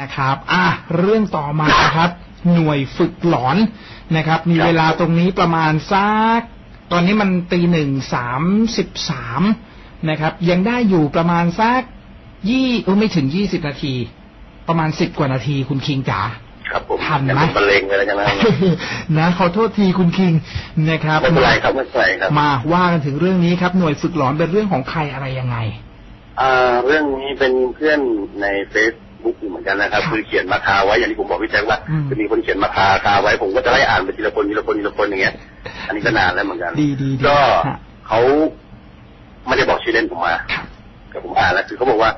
นะครับ อะเรื่องต่อมาครับ หน่วยฝึกหลอนนะครับ มีเวลาตรงนี้ประมาณสักตอนนี้มันตีหนึ่งสามสิบสามนะครับ ยังได้อยู่ประมาณสักยี่เออไม่ถึงยี่สิบนาที ประมาณสิบกว่านาทีคุณคิงจ๋าครับผมทันไหมเป็นมะเร็งอะไรกันนะนะขอโทษทีคุณคิงนะครับไม่เป็นไรครับไม่เป็นไรครับ มาว่ากันถึงเรื่องนี้ครับ หน่วยฝึกหลอนเป็นเรื่องของใครอะไรยังไงอ่าเรื่องนี้เป็นเพื่อนในเฟซ บุ๊กเหมือนกันนะครับครับ คือเขียนมาคาไว้อย่างที่ผมบอกพี่แจ็คว่าอืมจะมีคนเขียนมาคาคาไว้ผมก็จะไล่อ่านไปทีละคนทีละคนทีละคนอย่างเงี้ย อันนี้ก็นานแล้วเหมือนกันดีดีดีก็ฮะเขาไม่ได้บอกชื่อเล่นผมมาครับแต่ผมอ่านแล้วคือเขาบอกว่า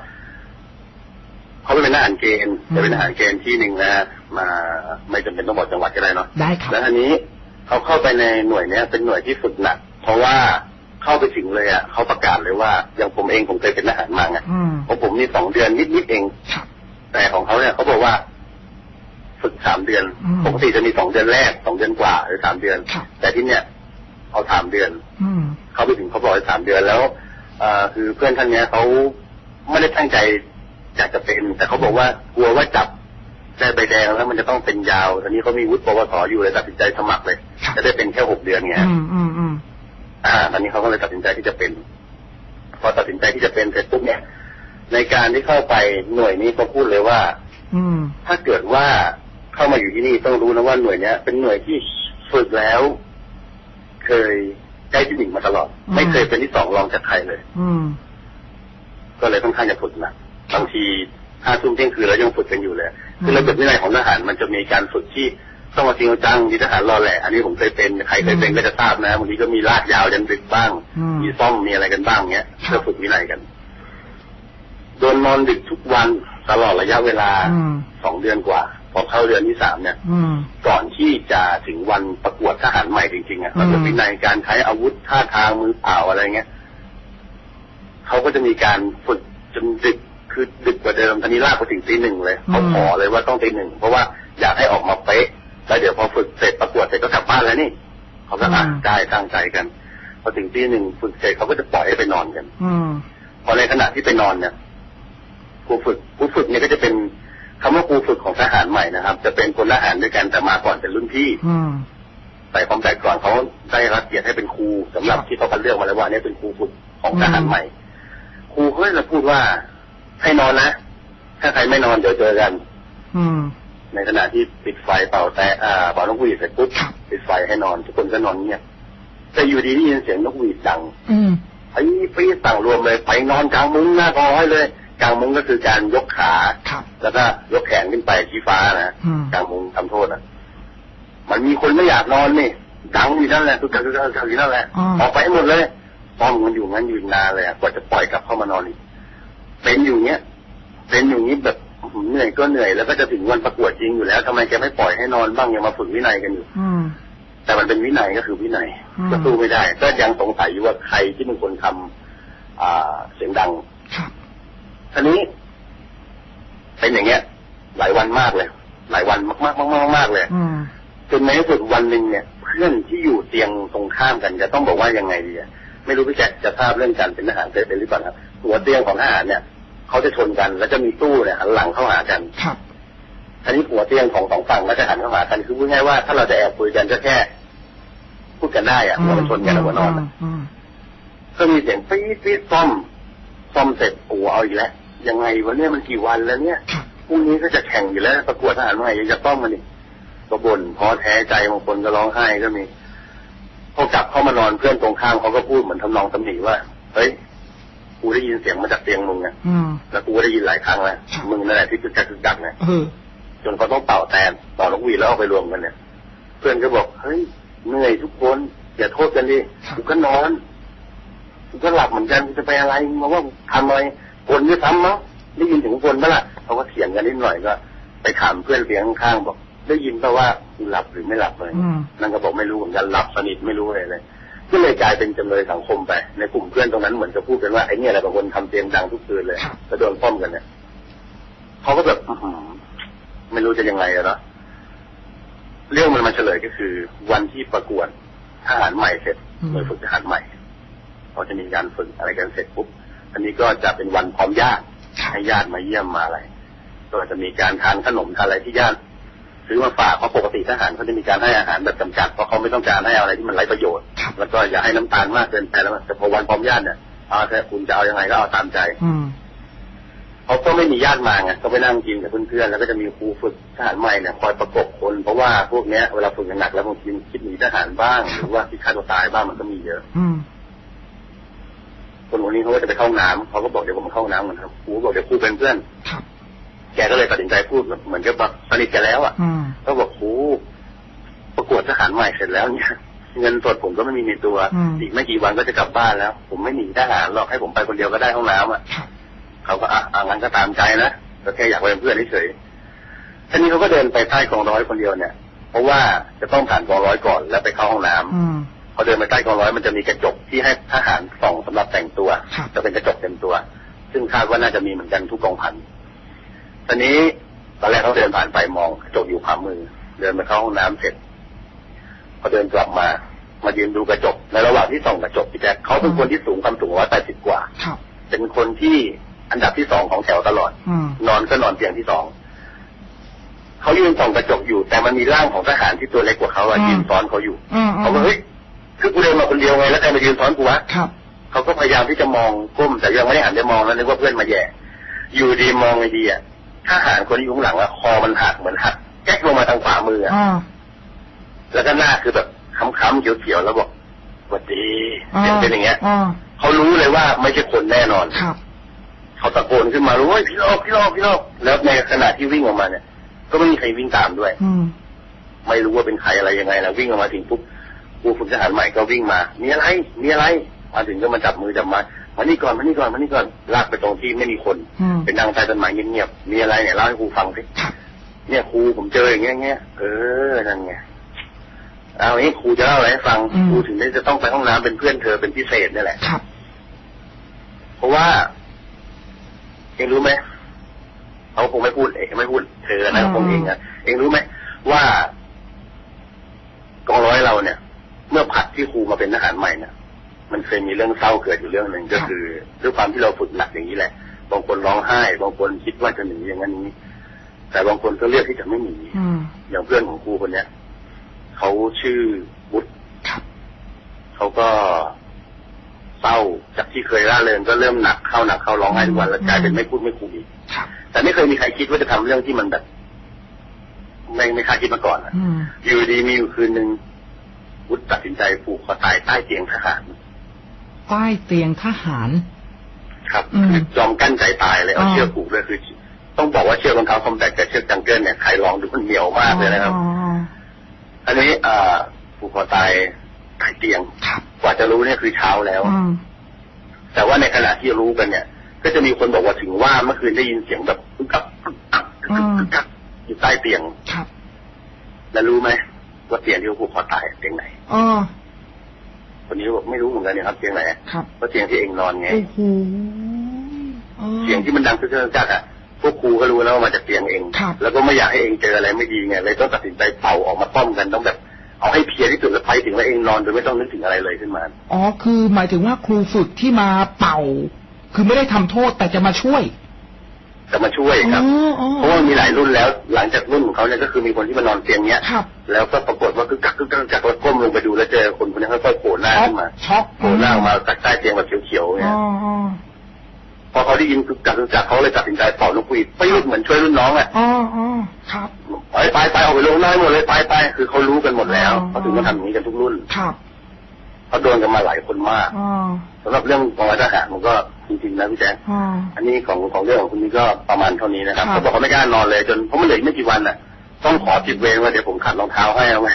เขาไปเป็นทหารเกณฑ์อืมจะเป็นทหารเกณฑ์ที่หนึ่งนะมาไม่จำเป็นต้องบอกจังหวัดก็ได้เนาะได้ครับแล้วอันนี้เขาเข้าไปในหน่วยเนี้ยเป็นหน่วยที่ฝึกหนัก เพราะว่าเข้าไปถึงเลยอะเขาประกาศเลยว่าอย่างผมเองผมเคยเป็นทหารมาไงอืมของผมนี่สองเดือนนิดๆเองครับ แต่ของเขาเนี่ยเขาบอกว่า ฝึกสามเดือนอืมปกติจะมีสองเดือนแรกสองเดือนกว่าหรือสามเดือนครับแต่ที่เนี่ยเอาสามเดือนอืมเขาไปถึงเขาบอกว่าสามเดือนแล้วเอ่อคือเพื่อนท่านเนี้ยเขาไม่ได้ตั้งใจอยากจะเป็น แต่เขาบอกว่ากลัวว่าจับได้ใบแดงแล้วมันจะต้องเป็นยาวตอนนี้เขามีวุฒิปวสอยู่เลยตัดสินใจสมัครเลยครับจะได้เป็นแค่หกเดือนไงอืมอืมอืมอ่า ตอนนี้เขาก็เลยตัดสินใจที่จะเป็น พอตัดสินใจที่จะเป็นเสร็จปุ๊บเนี่ย ในการที่เข้าไปหน่วยนี้เขาพูดเลยว่า อืม ถ้าเกิดว่าเข้ามาอยู่ที่นี่ต้องรู้นะว่าหน่วยเนี้ย เป็นหน่วยที่ฝึกแล้ว เคยได้ที่หนึ่งมาตลอด อืม ไม่เคยเป็นที่สองรองจากใครเลย อืม ก็เลยค่อนข้างจะฝึกหนักบางทีห้าทุ่มเที่ยงคืนแล้วยังฝึกกันอยู่เลยคือระเบียบวินัยของทหารมันจะมีการฝึกที่ต้องมาจริงเอาจังมีทหารรอแหละ อันนี้ผมเคยเป็นใครเคยเป็นก็จะทราบนะบางทีก็มีลากยาวยันดึกบ้าง อืม มีซ่อมมีอะไรกันบ้างเงี้ยครับเพื่อฝึกวินัยกัน โดนนอนดึกทุกวันตลอดระยะเวลาอืมสองเดือนกว่า พอเข้าเดือนที่สามเนี่ยอืมก่อนที่จะถึงวันประกวดทหารใหม่จริงๆอะอืมระเบียบวินัยการใช้อาวุธท่าทางมือเปล่าอะไรเงี้ยเขาก็จะมีการฝึกจนดึกคือดึกกว่าเดิมตอนนี้ลากไปถึงตีหนึ่งเลยเขาขอเลยว่าต้องตีหนึ่งเพราะว่าอยากให้ออกมาเป๊ะแล้วเดี๋ยวพอฝึกเสร็จประกวดเสร็จก็กลับบ้านแล้วนี่เขาก็อะได้ตั้งใจกันพอถึงตีหนึ่งฝึกเสร็จเขาก็จะปล่อยให้ไปนอนกันอืมพอในขณะที่ไปนอนเนี่ย ครูฝึกครูฝึกเนี่ยก็จะเป็นคำว่าครูฝึกของทหารใหม่นะครับ จะเป็นคนทหารด้วยกันแต่มาก่อนเป็นรุ่นพี่อืมแต่ความแต่ก่อนเขาได้รับเกียรติให้เป็นครูสำหรับครับที่เขาคัดเลือกมาแล้วว่าเนี่ยเป็นครูฝึกของอืมทหารใหม่ ครูเขาเลยจะพูดว่าให้นอนนะถ้าใครไม่นอนเดี๋ยวเจอกัน อืมในขณะที่ปิดไฟเป่าแต่อ่าเป่านกหวีดเสร็จปุ๊บครับปิดไฟให้นอน ทุกคนก็นอนเงียบแต่อยู่ดีได้ยินเสียงนกหวีดดัง อืมไอ้ปี๊ดต่างรวมเลยไปนอนกลางมุ้งหน้ากองไว้เลย กลางมุ้งก็คือการยกขา ครับ แล้วก็ยกแขนขึ้นไปชี้ฟ้านะอืม กลางมุ้งทำโทษอะ มันมีคนไม่อยากนอนนี่ดังอยู่นั่นแหละทุกอย่างทุกอย่างอยู่นั่นแหละอืม ออกไปให้หมดเลยป้อมมันอยู่งั้นอยู่นานเลยอะกว่าจะปล่อยกลับเข้ามานอนอีกเป็นอยู่เงี้ยเป็นอยู่งี้แบบอื้อหือเหนื่อยก็เหนื่อยแล้วก็จะถึงวันประกวดจริงอยู่แล้วทำไมแกไม่ปล่อยให้นอนบ้างยังมาฝึกวินัยกันอยู่ อืม แต่มันเป็นวินัยก็คือวินัยอืม ก็สู้ไม่ได้ ก็ยังสงสัยอยู่ว่าใครที่เป็นคนทำอ่าเสียงดัง ครับ ทีนี้ เป็นอย่างเงี้ย หลายวันมากเลย หลายวันมากๆมากๆมากๆเลยอืมจนในที่สุดวันหนึ่งเนี่ย เพื่อนที่อยู่เตียงตรงข้ามกันจะต้องบอกว่ายังไงดีอะไม่รู้พี่แจ๊คจะทราบเรื่องการเป็นทหารเคยเป็นหรือเปล่าครับหัวเตียงของทหารเนี่ยเขาจะชนกันแล้วจะมีตู้เนี่ยหันหลังเข้าหากันครับทีนี้หัวเตียงของสองฝั่งก็จะหันเข้าหากันคือพูดง่ายๆว่าถ้าเราจะแอบคุยกันก็แค่พูดกันได้อะหัวมันชนกันแล้วหัวนอนอะอืมก็มีเสียงปี๊ดปี๊ดซ่อมซ่อมเสร็จโอ้เอาอีกแล้ว ยังไงวะเนี่ยมันกี่วันแล้วเนี่ยครับพรุ่งนี้ก็จะแข่งอยู่แล้ว ประกวดทหารใหม่ยังจะซ่อมมันอีกก็บ่นพอแท้ใจบางคนก็ร้องไห้ก็มีพอกลับเข้ามานอนเพื่อนตรงข้ามเขาก็พูดเหมือนทำนองตำหนิว่าเฮ้ยกูได้ยินเสียงมาจากเตียงมึงอะอืมแล้วกูก็ได้ยินหลายครั้งแล้วครับมึงนั่นแหละที่คึกคักคึกคักเนี่ยเออจนเขาต้องเป่าแตนเป่านกหวีดแล้วเอาไปรวมกันเนี่ย เพื่อนก็บอกเฮ้ยเหนื่อยทุกคนอย่าโทษกันดิครับกูก็นอนกูก็หลับเหมือนกันกูจะไปอะไรมาว่าทำอะไร คนด้วยซ้ำมั้งได้ยินถึงคนปะล่ะเขาก็เถียงกันนิดหน่อยก็ ไปถามเพื่อนเลี้ยงข้างๆบอก ได้ยินป่ะว่ากูหลับหรือไม่หลับเลยอืมนั่นก็บอกไม่รู้เหมือนกันหลับสนิทไม่รู้อะไรเลยก็เลยกลายเป็นจำเลยสังคมไป ในกลุ่มเพื่อนตรงนั้นเหมือนจะพูดกันว่าไอ้เนี่ยแหละเป็นคนทำเตียงดังทุกคืนเลยครับแล้วโดนป้อมกันเนี่ยเขาก็แบบอื้อหือไม่รู้จะยังไงอะเนาะเรื่องมันมาเฉลยก็คือ วันที่ประกวดทหารใหม่เสร็จอืมหน่วยฝึกทหารใหม่เขาจะมีการฝึกอะไรกันเสร็จปุ๊บ อันนี้ก็จะเป็นวันพร้อมญาติครับให้ญาติมาเยี่ยมมาอะไรก็จะมีการทานขนมทานอะไรที่ญาติซื้อมาฝากเพราะปกติทหารเขาจะมีการให้อาหารแบบจำกัดเพราะเขาไม่ต้องการให้อะไรที่มันไร้ประโยชน์ครับแล้วก็อย่าให้น้ำตาลมากเกินไปแล้วแต่พอวันพร้อมญาติเนี่ยเอาแต่คุณจะเอายังไงก็เอาตามใจอืมเขาก็ไม่มีญาติมาไงก็ไปนั่งกินกับเพื่อนๆแล้วก็จะมีครูฝึกทหารใหม่เนี่ยคอยประกบคน เพราะว่าพวกเนี้ยเวลาฝึกหนักๆแล้วบางทีคิดหนีทหารบ้างหรือว่าคิดฆ่าตัวตายบ้างมันก็มีเยอะอืม คนคนนี้เขาก็จะไปเข้าห้องน้ำเขาก็บอกเดี๋ยวผมไปเข้าห้องน้ำเหมือนครับครูบอกเดี๋ยวครูเป็นเพื่อนครับแกก็เลยตัดสินใจพูดแบบเหมือนกับแบบสนิทกันแล้วอะอืมก็บอกครูประกวดทหารใหม่เสร็จแล้วเนี่ยเงินสดผมก็ไม่มีในตัวอืมอีกไม่กี่วันก็จะกลับบ้านแล้ว ผมไม่หนีทหารหรอกให้ผมไปคนเดียวก็ได้ห้องน้ำอะครับเขาก็อะอะงั้นก็ตามใจนะก็แค่อยากไปเป็นเพื่อนเฉยๆทีนี้เขาก็เดินไปใต้กองร้อยคนเดียวเนี่ย เพราะว่าจะต้องผ่านกองร้อยก่อนแล้วไปเข้าห้องน้ำอืม พอเดินไปใต้กองร้อยมันจะมีกระจกที่ให้ทหารส่องสำหรับแต่งตัวครับจะเป็นกระจกเต็มตัว ซึ่งคาดว่าน่าจะมีเหมือนกันทุกกองพันตอนนี้ตอนแรกเขาเดินผ่านไปมองกระจกอยู่ขวามือ เดินไปเข้าห้องน้ำเสร็จพอเดินกลับมามายืนดูกระจก ในระหว่างที่ส่องกระจกพี่แจ๊คเขาเป็นคนที่สูงความสูงร้อยแปดสิบกว่าครับเป็นคนที่อันดับที่สองของแถวตลอดอืมนอนก็นอนเตียงที่สองเขายืนส่องกระจกอยู่ แต่มันมีร่างของทหารที่ตัวเล็กกว่าเขาอะอืมยืนซ้อนเขาอยู่อืมเขาก็เฮ้ยคือกูเดินมา คนเดียวไงแล้วใครมายืนซ้อนกูวะครับเขาก็พยายามที่จะมองก้ม แต่ยังไม่ได้หันไปมองแล้วนึกว่าเพื่อนมาแย่อยู่ดีมองไอ้ดีอะทหารคนที่อยู่ข้างหลังอะคอมันหักเหมือนหักแก๊กลงมาทางขวามืออะอ่าแล้วก็หน้าคือแบบค้ำๆเขียวๆแล้วบอกสวัสดีอ่าเสียงเป็นอย่างเงี้ยอ่าเขารู้เลยว่าไม่ใช่คนแน่นอนครับเขาตะโกนขึ้นมารู้ว่าพี่โลกพี่โลกพี่โลกแล้วในขณะที่วิ่งออกมาเนี่ย ก็ไม่มีใครวิ่งตามด้วย อืมไม่รู้ว่าเป็นใครอะไรยังไงนะวิ่งออกมาถึงปุ๊บ ครูฝึกทหารใหม่ก็วิ่งมา มีอะไร มีอะไร มาถึงก็มาจับมือจับมามานี่ก่อนมานี่ก่อนมานี่ก่อน ลากไปตรงที่ไม่มีคนอืมเป็นนั่งใต้ต้นไม้เงียบๆ มีอะไรเนี่ยเล่าให้ครูฟังสิครับเนี่ยครูผมเจออย่างเงี้ยเงี้ย เออ นั่นไง เอางี้ครูจะเล่าอะไรให้ฟัง ครูถึงได้จะต้องไปห้องน้ำเป็นเพื่อนเธอเป็นพิเศษนี่แหละ ครับ เพราะว่าเองรู้ไหมเขาคงไม่พูดเองไม่พูดเธอนะอืมคงเองอะเองรู้ไหมว่ากองร้อยเราเนี่ย เมื่อผัดที่ครูมาเป็นทหารใหม่เนี่ยมันเคยมีเรื่องเศร้าเกิดอยู่เรื่องหนึ่งก็คือด้วยความที่เราฝึกหนักอย่างนี้แหละ บางคนร้องไห้ บางคนคิดว่าจะหนีอย่างนั้นนี้ แต่บางคนก็เลือกที่จะไม่หนีอืมอย่างเพื่อนของครูคนเนี้ยเขาชื่อวุฒิครับเขาก็เศร้าจากที่เคยร่าเริงก็เริ่มหนักเข้าหนักเข้าร้องไห้ทุกวันแล้วกลายเป็นไม่พูดไม่คุยครับแต่ไม่เคยมีใครคิดว่าจะทำเรื่องที่มันแบบไม่ไม่คาดคิดมาก่อนอะอืมอยู่ดีมีอยู่คืนหนึ่ง วุฒิตัดสินใจผูกคอตายใต้เตียงทหารใต้เตียงทหาร ครับอืมคือยอมกั้นใจตายเลยเอาอ๋อเชือกผูกเลยคือ ต้องบอกว่าเชือกรองเท้าคอมแบทกับเชือกจังเกิลเนี่ยใครลองดูมันเหนียวมากเลยนะครับอ๋ออันนี้อ่าผูกคอตายใต้เตียงครับกว่าจะรู้เนี่ยคือเช้าแล้วอืมแต่ว่าในขณะที่รู้กันเนี่ย ก็จะมีคนบอกว่าถึงว่าเมื่อคืนได้ยินเสียงแบบกึกกักกึกกักกึกกักกึกกักอยู่ใต้เตียงครับแล้วรู้ไหม ว่าเตียงที่เขาผูกคอตายเตียงไหนอ๋อคนนี้บอกไม่รู้เหมือนกันเนี่ยครับเตียงไหนครับว่าเตียงที่เองนอนไงโอ้โหออเสียงที่มันดังคือจักอะพวกครูก็รู้แล้วว่ามาจากเตียงเองครับแล้วก็ไม่อยากให้เองเจออะไรไม่ดีไงเลยต้องตัดสินใจเป่าออกมาป้อมกันต้องแบบเอาให้เพลียที่สุดแล้วไปถึงว่าเองนอนโดยไม่ต้องนึกถึงอะไรเลยขึ้นมา อ๋อ คือหมายถึงว่าครูฝึกที่มาเป่า คือไม่ได้ทำโทษแต่จะมาช่วย จะมาช่วยครับอ๋ออ๋อเพราะว่ามีหลายรุ่นแล้ว หลังจากรุ่นของเขาเนี่ยก็คือมีคนที่มานอนเตียงเนี้ยครับแล้วก็ปรากฏว่าคือกักคือกักกักแล้วก้มลงไปดูแล้วเจอคนคนนี้ค่อยๆโผล่หน้าช็อกขึ้นมาช็อกโผล่หน้าออกมาจากใต้เตียงแบบเขียวๆอ๋เนี่อยอ๋อพอเขาได้ยินคือกักคือกักเขาเลยตัดสินใจเป่านกหวีดไปรุ่นเหมือนช่วยรุ่นน้องอะอ๋ออ๋อครับไปไปไปออกไปลงหน้าให้หมดเลยไปไปคือเขารู้กันหมดแล้วอ๋อเขาถึงมาทำอย่างนี้กันทุกรุ่นครับ เขาโดนกันมาหลายคนมากอ๋อสำหรับเรื่องของทหารมันก็จริงๆนะพี่แจ๊คอ๋ออันนี้ของของเรื่องของคุณนี่ก็ประมาณเท่านี้นะครับครับเขาบอกเขาไม่กล้านอนเลยจนเพราะมันเหลืออีกไม่กี่วันน่ะ ต้องขอสิบเวรว่าเดี๋ยวผมขัดรองเท้าให้เอาไหม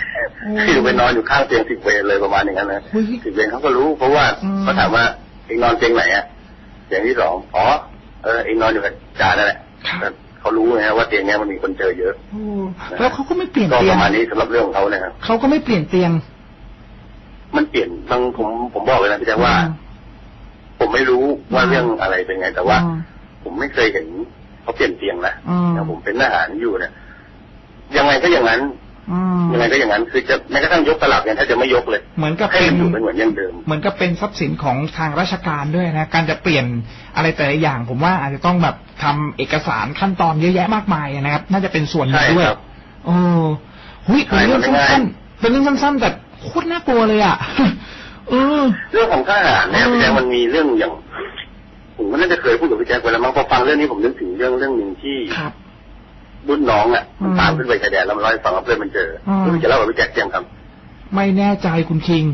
คือไปนอนอยู่ข้างเตียงสิบเวรเลยประมาณอย่างนั้นนะเฮ้ยสิบเวรเขาก็รู้ เพราะว่าอืมเขาถามว่าเองนอนเตียงไหนอะเตียงที่สองอ๋อเออเองนอนอยู่กับจ่านั่นแหละครับแต่เขารู้ไงว่าเตียงเนี้ยมันมีคนเจอเยอะโอ้แล้วเขาก็ไม่เปลี่ยนก็เตีปยงระมาณนี้สำหรับเรื่องของเขานะครับเขาก็ไม่เปลี่ยนเตียง มันเปลี่ยนบางผมผมบอกเลยนะพี่แจ๊คว่า ผมไม่รู้ว่าเรื่องอะไรเป็นไง แต่ว่าอืมผมไม่เคยเห็นเขาเปลี่ยนเตียงนะอืมแต่ผมเป็นทหารอยู่เนี่ยยังไงก็อย่างนั้นอืมยังไงก็อย่างนั้นคือจะแม้กระทั่งยกตลับเนี่ยถ้าจะไม่ยกเลย เหมือนกับให้เป็มันนอยู่เป็นเหมือนอย่างเดิม เหมือนกับเป็นทรัพย์สินของทางราชการด้วยนะ การจะเปลี่ยนอะไรแต่ละอย่าง ผมว่าอาจจะต้องแบบทำเอกสารขั้นตอนเยอะแยะมากมายนะครับ น่าจะเป็นส่วนหนึ่งใช่ด้วยครับโอ้หุยเป็นเรื่องใช่มันไม่สั้นง่ายๆเป็นเรื่องสั้นๆแต่ โคตรน่ากลัวเลยอะเออเรื่องของทหารเนี่ยอืมพี่แจ๊คมันมีเรื่องอย่าง ผมก็น่าจะเคยพูดกับพี่แจ๊คไปแล้วมั้งพอฟังเรื่องนี้ผมนึกถึงเรื่องเรื่องหนึ่งที่ครับรุ่นน้องอะมันอืมตามขึ้นไปชายแดนแล้วมันเล่าให้ฟังว่าเพื่อนมันเจออมเพื่อนจะเล่ากับพี่แจ๊คยังครับไม่แน่ใจคุณคิง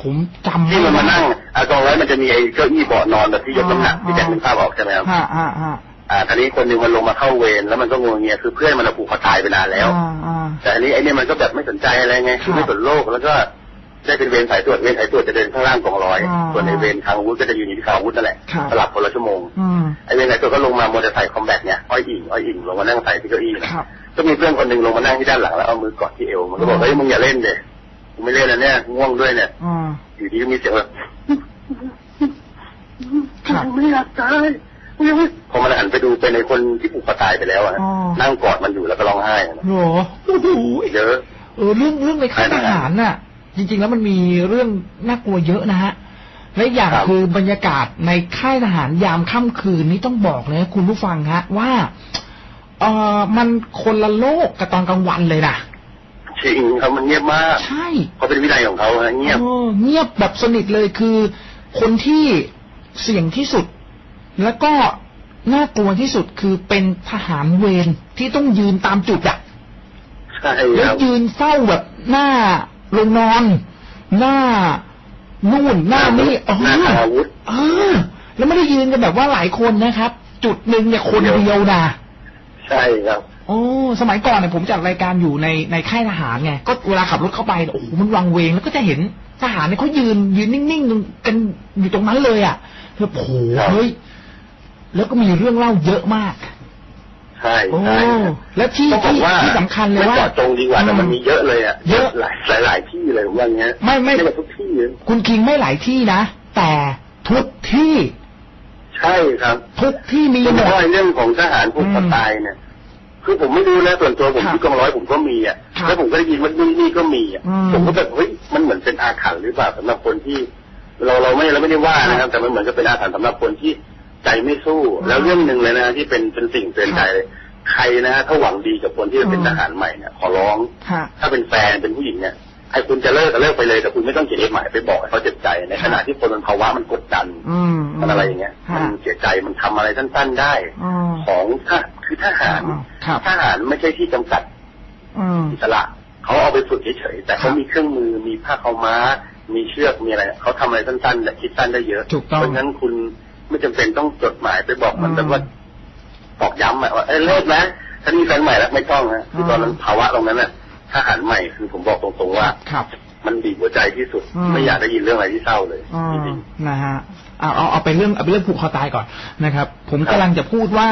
ผมจำที่มันมาไได้นั่งอากองไว้มันจะมีไอ้เก้าอี้เบาะนอนแบบที่ยกน้ำหนักอ่าพี่แจ๊คนึกภาพออกใช่ไหมครับฮะฮะฮะ อ่าทีนี้คนหนึ่งมันลงมาเข้าเวรแล้วมันก็งวงเงียคือเพื่อนมันอะผูกคอตายไปนานแล้วอ่าอ่าแต่อันนี้ไอ้เนี่ยมันก็แบบไม่สนใจอะไรไงคือครับไม่สนโลกแล้วก็ได้เป็นเวรสายตรวจเวรสายตรวจจะเดินข้างล่างกองร้อยอ่าส่วนในเวรทางอาวุธก็จะอยู่ที่ทางอาวุธนั่นแหละครับสลับคนละชั่วโมงอืมไอ้เวรสายตรวจก็ลงมามอเตอร์ไซค์คอมแบทเนี่ยอ้อยอิงอ้อยอิงลงมานั่งใส่ที่เก้าอี้นะครับก็มีเพื่อนคนหนึ่งลงมานั่งที่ด้านหลังแล้วเอามือกอดที่เอวมันก็บอกอ่าเฮ้ยมึงอย่าเล่นเด็กูไม่เล่นแล้วเนี่ยง่วงด้วยเนี่ยอ่าอยู่ดีก็มีเสียงแบบครับไม่อยากตายกูยังไม่ พอมันหันไปดูเป็นในคนที่ผูกคอตายไปแล้วอะอ๋อ นั่งกอดมันอยู่แล้วก็ร้องไห้อะนะโหโอ้โหเยอะ เออเรื่องเรื่องในค่ายทหารน่ะ จริง ๆ แล้วมันมีเรื่องน่ากลัวเยอะนะฮะและอีกอย่างครับ คือบรรยากาศในค่ายทหารยามค่ำคืนนี้ต้องบอกเลยนะคุณผู้ฟังฮะว่าเออมันคนละโลกกับตอนกลางวันเลยนะจริงครับมันเงียบมากใช่ เขาเป็นวินัยของเขาฮะเงียบเออเงียบแบบสนิทเลยคือ คนที่เสี่ยงที่สุด แล้วก็น่ากลัวที่สุดคือเป็นทหารเวรที่ต้องยืนตามจุดอะใช่คแล้วรับยืนเฝ้าแบบหน้าโรงนอน หน้านู่นหน้านี่เอหน้าทางออาวุธเออ แล้วไม่ได้ยืนกันแบบว่าหลายคนนะครับ จุดหนึ่งเนี่ยคนเดียวนะใช่ครับโอ้สมัยก่อนเนี่ยผมจัดรายการอยู่ในในค่ายทหารไงก็เวลาขับรถเข้าไปโอ้โหมันวังเวงแล้วก็จะเห็นทหารเนี่ยเขายืนยืนนิ่งๆกันอยู่ตรงนั้นเลยอะแบบโอ้โหครับเฮ้ย แล้วก็มีเรื่องเล่าเยอะมากใช่โอ้ใช่ครับและที่ต้องบอกที่ว่าที่สำคัญเลยไม่ว่าเจาะจงดีกว่าแต่มันมีเยอะเลยอะเยอะหลายหลายหลายที่เลยผมว่าอย่างเงี้ยไม่ไม่ไม่แบบทุกที่เลยคุณคิงไม่หลายที่นะ แต่ทุกที่ ใช่ครับ ทุกที่มีโดยหเฉมดพาะเรื่องของทหารผูกคอตายเนี่ยคือผมไม่รู้นะส่วนตัวผมครับที่กองร้อยผมก็มีอะครับแล้วผมก็ได้ยินว่านี่นี่ก็มีอะอืมผมก็แบบเฮ้ยมันเหมือนเป็นอาถรรพ์หรือเปล่าสำหรับคนที่ เราเราไม่เราไม่ได้ว่านะครับ แต่มันเหมือนกับเป็นอาถรรพ์สำหรับคนที่ ใจไม่สู้อืมแล้วเรื่องหนึ่งเลยนะที่เป็นเป็นสิ่งเตือนใจเลยใครนะฮะถ้าหวังดีกับคนที่จะเป็นอืมทหารใหม่เนี่ยขอร้องฮะถ้าเป็นแฟนเป็นผู้หญิงเนี่ยไอ้คุณจะเลิกก็เลิกไปเลยแต่คุณไม่ต้องเขียนเอกหมายไปบอกให้เขาเจ็บใจ ในขณะที่คนมันภาวะมันกดดันอืมมันอะไรอย่างเงี้ยฮะมันเสียใจมันทำอะไรสั้นๆได้อืมของถ้าคือทหารอ่าครับทหารไม่ใช่ที่จำกัดอืมอิสระเขาเอาไปฝึกเฉยๆแต่เขาครับมีเครื่องมือมีผ้าขาวม้า มีเชือกมีอะไรเขาทำอะไรสั้นๆแต่คิดสั้นได้เยอะถูกต้องเพราะฉะนั้นคุณ ไม่จำเป็นต้องจดหมายไปบอกมันอืมแต่ว่าบอกย้ำอะว่าเอ้ยเลิกนะถ้ามีแฟนใหม่แล้วไม่ต้องนะคือตอนนั้นอืมภาวะตรงนั้นน่ะทหารใหม่คือผมบอกตรงๆว่าครับ มันบีบหัวใจที่สุดอืมไม่อยากได้ยินเรื่องอะไรที่เศร้าเลยอืจมริงนะฮะเอาเอาเอาไปเรื่องเอาไปเรื่องผูกคอตายก่อนนะครับ ผมครับกำลังจะพูดว่า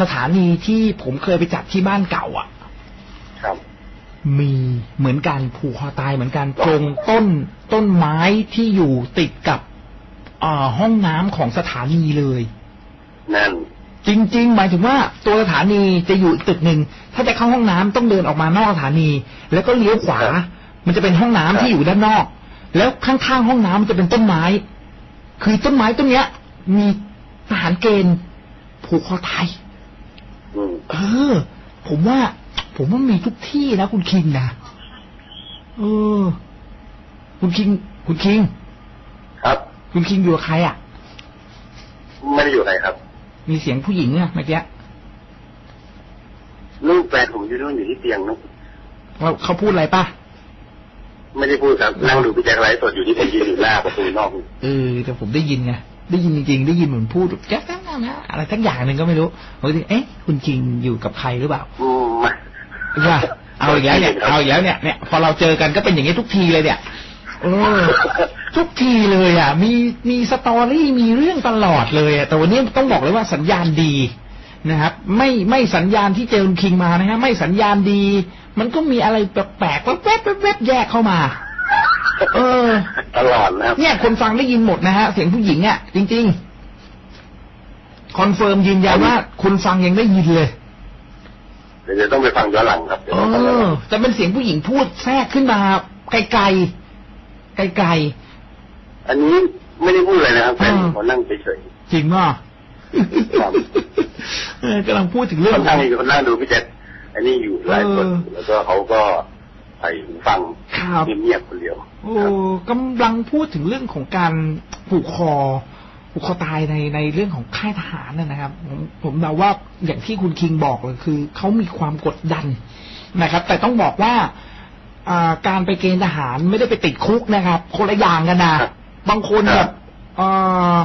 สถานีที่ผมเคยไปจัดที่บ้านเก่าอะๆครับ มีเหมือนกันผูกคอตายเหมือนกันตรงต้นต้นไม้ที่อยู่ติดกับเอ่อห้องน้ำของสถานีเลย นั่น จริง ๆ หมายถึงว่าตัวสถานีจะอยู่อีกตึกหนึ่งถ้าจะเข้าห้องน้ำต้องเดินออกมานอกสถานี แล้วก็เลี้ยวขวาครับมันจะเป็นห้องน้ำครับที่อยู่ด้านนอก แล้วข้างๆห้องน้ำมันจะเป็นต้นไม้ คือต้นไม้ต้นเนี้ย มีทหารเกณฑ์ผูกคอตายอืมเออ ผมว่า ผมว่ามีทุกที่นะคุณคิงนะเออ คุณคิง คุณคิง ครับ คุณคิงอยู่กับใครอะ ไม่ได้อยู่ไหนครับ มีเสียงผู้หญิงอะเมื่อกี้ลูกแฟนผมอยู่นู่นอยู่ที่เตียงนะเราเขาพูดอะไรป่ะไม่ได้พูดครับนั่งดูพี่แจ็คไลฟ์สดอยู่ที่ผมยืนอยู่หน้าประตูนอกเออแต่ผมได้ยินไงได้ยินจริงๆได้ยินเหมือนพูดแจ๊กๆนะอะไรสักอย่างหนึ่งก็ไม่รู้ผมคิดเอ๊ะคุณคิงอยู่กับใครหรือเปล่าอืมมาว่าเอาอีกแล้วเนี่ยเอาอีกแล้วเนี่ยเนี่ยพอเราเจอกันก็เป็นอย่างนี้ทุกทีเลยเนี่ยเออ ทุกทีเลยอะ มีมีสตอรี่มีเรื่องตลอดเลยอะแต่วันนี้ต้องบอกเลยว่าสัญญาณดีนะครับ ไม่ไม่สัญญาณที่เจอคุณคิงมานะฮะไม่สัญญาณดี มันก็มีอะไรแปลกๆแวบๆแวบๆแยกเข้ามาเออ ตลอดนะครับเนี่ยคนฟังได้ยินหมดนะฮะเสียงผู้หญิงอะ จริง ๆ คอนเฟิร์มยืนยันว่าคุณฟังยังได้ยินเลยเดี๋ยวจะต้องไปฟังย้อนหลังครับเดี๋ยวเอต้องฟังย้อนหอลังแต่เป็นเสียงผู้หญิงพูดแทรกขึ้นมาไกลๆไกล อันนี้ไม่ได้พูดเลยนะครับแฟนอืมผมนั่งเฉยๆจริงป่ะครับเออกำลังพูดถึงๆเรื่องเขานั่งอยู่เขานั่งดูพี่แจ็คอันนี้อยู่ไลฟ์สดเออแล้วก็เขาก็ใส่หูฟังครับเงียบๆคนเดียวโอ้กำลังพูดถึงเรื่องของการผูกคอผูกคอตายในในเรื่องของค่ายทหารน่ะนะครับ ผมผมเดาว่าอย่างที่คุณคิงบอกเลยคือเขามีความกดดันนะครับ แต่ต้องบอกว่าอ่าการไปเกณฑ์ทหารไม่ได้ไปติดคุกนะครับ คนละอย่างกันนะครั บบางคนคแบรับบเอ่อ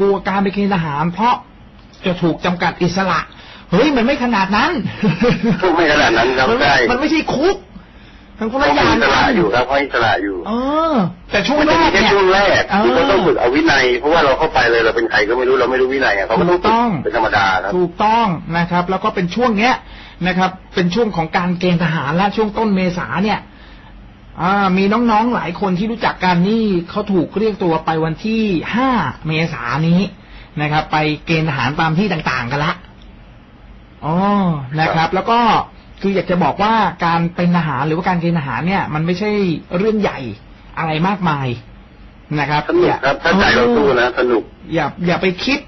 กลัวการไปเกณฑ์ทหาร เพราะจะถูกจำกัดอิสระเฮ้ยมันไม่ขนาดนั้นไม่ขนาดนั้นครับมันไม่ใช่มันไม่ใช่คุกมันคนเขาละอมีย่างอิสกัระนอยู่ครับเขาอิสระอยู่เออ แต่ช่วงมันแรจะมีกแค่เนี่ยช่วงแรกเออที่เขาต้องฝึกเอาวินัย เพราะว่าเราเข้าไปเลยเราเป็นใครก็ไม่รู้เราไม่รู้วินัยอะเขาก็ต้องถูกต้องฝึกเป็นธรรมดาครับถูกต้องนะครับ แล้วก็เป็นช่วงเนี้ยนะครับ เป็นช่วงของการเกณฑ์ทหารและช่วงต้นเมษาเนี่ย อ่า มีน้องๆหลายคนที่รู้จักกันนี่เขาถูกเรียกตัวไปวันที่ห้าเมษายนนี้นะครับ ไปเกณฑ์ทหารตามที่ต่างๆกันละอ๋อนะครับ แล้วก็คืออยากจะบอกว่าการเป็นทหารหรือว่าการเกณฑ์ทหารเนี่ย มันไม่ใช่เรื่องใหญ่อะไรมากมายนะครับสนุกครับถ้าใจเราสู้นะสนุก อย่า อย่าไปคิด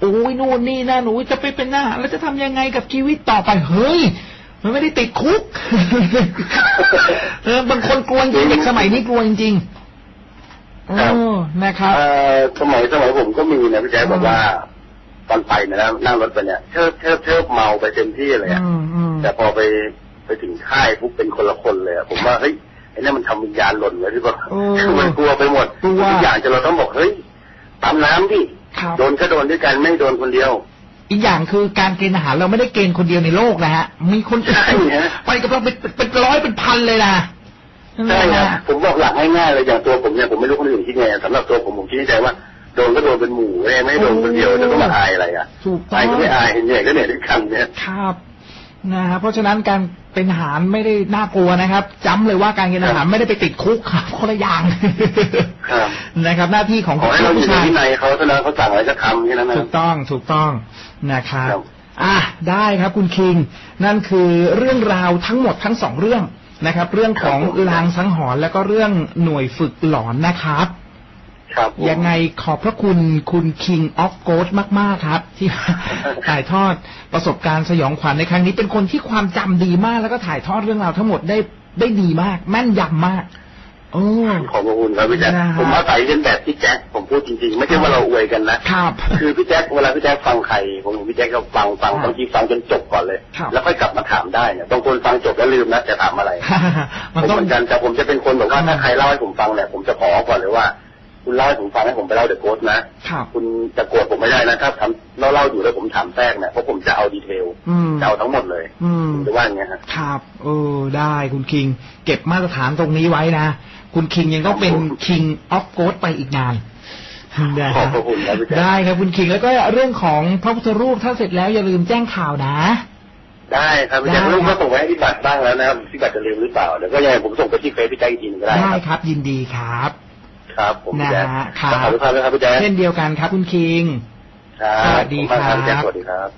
โอ้ยนู่นนี่นะหนูจะไปเป็นทหารแล้วจะทำยังไงกับชีวิตต่อไปเฮ้ย มันไม่ได้ติดคุก เออบางคนกลัวจริงเด็กสมัยนี้กลัวจริงๆครับโอ้นะครับเอ่อสมัยสมัยผมก็มีนะพี่แจ๊คอืมบอกว่าตอนไปเนยนะนั่งรถไปเนี่ยเชิบเชิบเชิบเมาไปเต็มที่เลยอะอืมอืมแต่พอไปไปถึงค่ายปุ๊บเป็นคนละคนเลยอะผมว่าเฮ้ยไอ้นี่มันทำวิญญาณหล่นไว้ที่ว่าโอ้คือมันกลัวไปหมดกลัวทุกอย่างจนเราต้องบอกเฮ้ยตามน้ำดิครับโดนก็โดนด้วยกันไม่โดนคนเดียว อีกอย่างคือการเกณฑ์ทหารเราไม่ได้เกณฑ์คนเดียวในโลกนะฮะ มีคนใช่ฮะไปกับเราเป็นเป็นเป็นร้อยเป็นพันเลยนะใช่ครับนะฮะผมบอกหลักง่ายๆเลยอย่างตัวผมเนี่ยผมไม่รู้คนอื่นคิดไงสำหรับตัวผมผมคิดในใจว่าโดนก็โดนเป็นหมู่ไม่ไม่โดนคนเดียวจะต้องมาอายอะไรอะถูกต้ออายงก็ไม่อายเหนื่อยก็เหนื่อยด้วยกันเนี่ยครับนะฮะเพราะฉะนั้นการ เป็นทหารไม่ได้น่ากลัวนะครับจำเลยว่าการเป็นทหารไม่ได้ไปติดคุกครับคนละอย่างครับนะครับ หน้าที่ของขอให้เราอยู่ผู้ในชายที่ในเขาเท่านั้นเขาสั่งอะไรก็ทำแค่นั้นนะถูกต้องถูกต้องนะครับครับอะได้ครับคุณคิง นั่นคือเรื่องราวทั้งหมดทั้งสองเรื่องนะครับ เรื่องของลางสังหรณ์แล้วก็เรื่องหน่วยฝึกหลอนนะครับ ครับผมยังไงขอบพระคุณคุณ King of Ghost มาก ๆ ครับ ที่ถ่ายทอดประสบการณ์สยองขวัญในครั้งนี้เป็นคนที่ความจำดีมาก แล้วก็ถ่ายทอดเรื่องราวทั้งหมดได้ได้ดีมาก แม่นยำมากโอ้ขอบพระคุณครับพี่แจ๊คนะฮะผมอาศัยเป็นแบบพี่แจ๊คผมพูดจริงๆ ไม่ใช่ว่าเราอวยกันนะครับคือพี่แจ๊คเวลาพี่แจ๊คฟังใครผมเห็นพี่แจ๊คก็ฟังฟังครับบางทีฟังจนจบก่อนเลยครับแล้วค่อยกลับมาถามได้เนี่ยบางคนฟังจบแล้วลืมนะจะถามอะไรมันผมต้องเหมือนกันแต่ผมจะเป็นคนแบบว่าอืมถ้าใครเล่าให้ผมฟังเนี่ยผมจะขอก่อนเลยว่า คุณเล่าให้ผมฟังให้ผมไปเล่าเดอะโกสนะครับคุณจะโกรธผมไม่ได้นะถ้าทำเล่าเล่าอยู่แล้วผมถามแทรกเนี่ยเพราะผมจะเอาดีเทลอืมจะเอาทั้งหมดเลยอืมผมจะว่าอย่างเงี้ยฮะครับเออได้คุณคิง เก็บมาตรฐานตรงนี้ไว้นะ คุณคิงยังต้องเป็น King of Ghost ไปอีกนานนะขอบพระคุณครับพี่แจ๊คได้ครับคุณคิงแล้วก็เรื่องของพระพุทธรูปถ้าเสร็จแล้วอย่าลืมแจ้งข่าวนะได้ครับพี่แจ๊คได้ลูกก็ส่งไว้ให้พี่บัตรบ้างแล้วนะครับพี่บัตรจะลืมหรือเปล่าเดี๋ยวก็ยังไงผมส่งไปที่เฟซพี่แจ๊คอีกทีหนึงก็ได้ได้ครับครับยินดีครับ ครับ ผมพี่แจ๊คนะฮะครับขอบคุณครับพี่แจ๊คเช่นเดียวกันครับคุณคิง ครับสวัสดีขอบณมากครับ พี่แจ๊คสวัสดีครับ